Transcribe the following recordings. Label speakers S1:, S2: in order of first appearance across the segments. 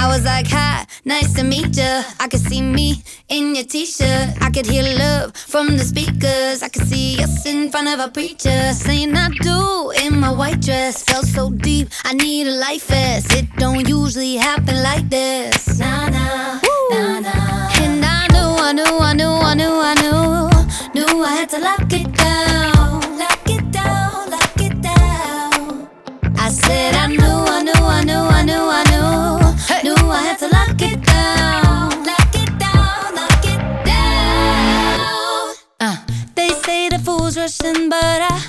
S1: I was like, hi, nice to meet ya. I could see me in your t-shirt. I could hear love from the speakers. I could see us in front of a preacher saying I do in my white dress. Felt so deep, I need a life vest. It don't usually happen like this. Nah, nah, nah, nah. And I knew, I knew, I say the fools rushing, but I,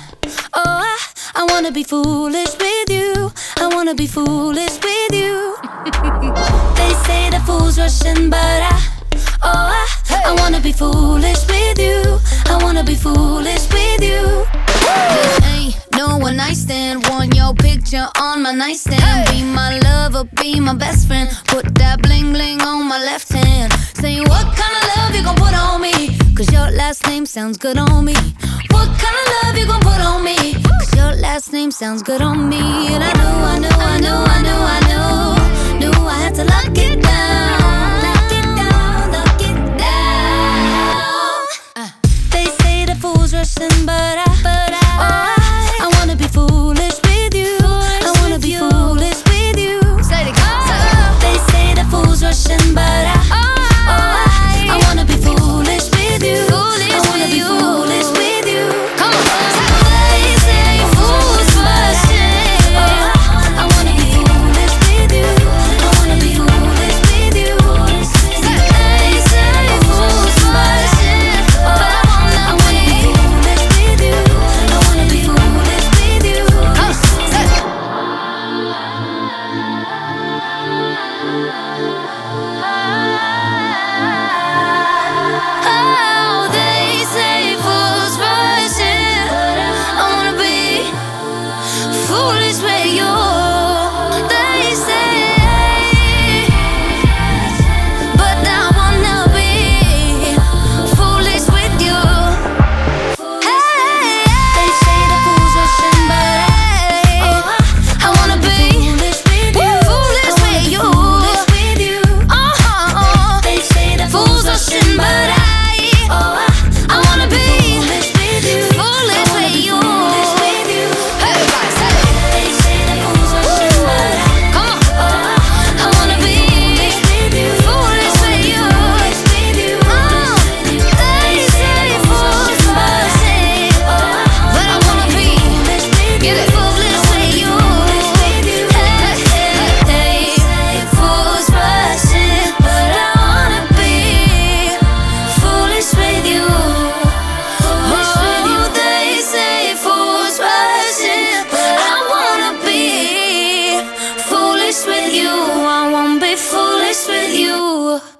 S1: oh, I, I wanna be foolish with you. I wanna be foolish with you. they say the fools rushing, but I, oh, I, I wanna be foolish with you. I wanna be foolish with you. This ain't no one night stand. Want your picture on my nightstand. Be my lover, be my best friend. Put that bling bling on my left hand. Saying what kind of love you gon' put on? Cause your last name sounds good on me. What kind of love you gon' put on me? Cause your last name sounds good on me. And I knew, I knew, I knew, I knew, I knew. Knew I had to lock it down. Lock it down, lock it down. Uh, they say the fools rushing, but I, but I, with you. I won't be foolish with you.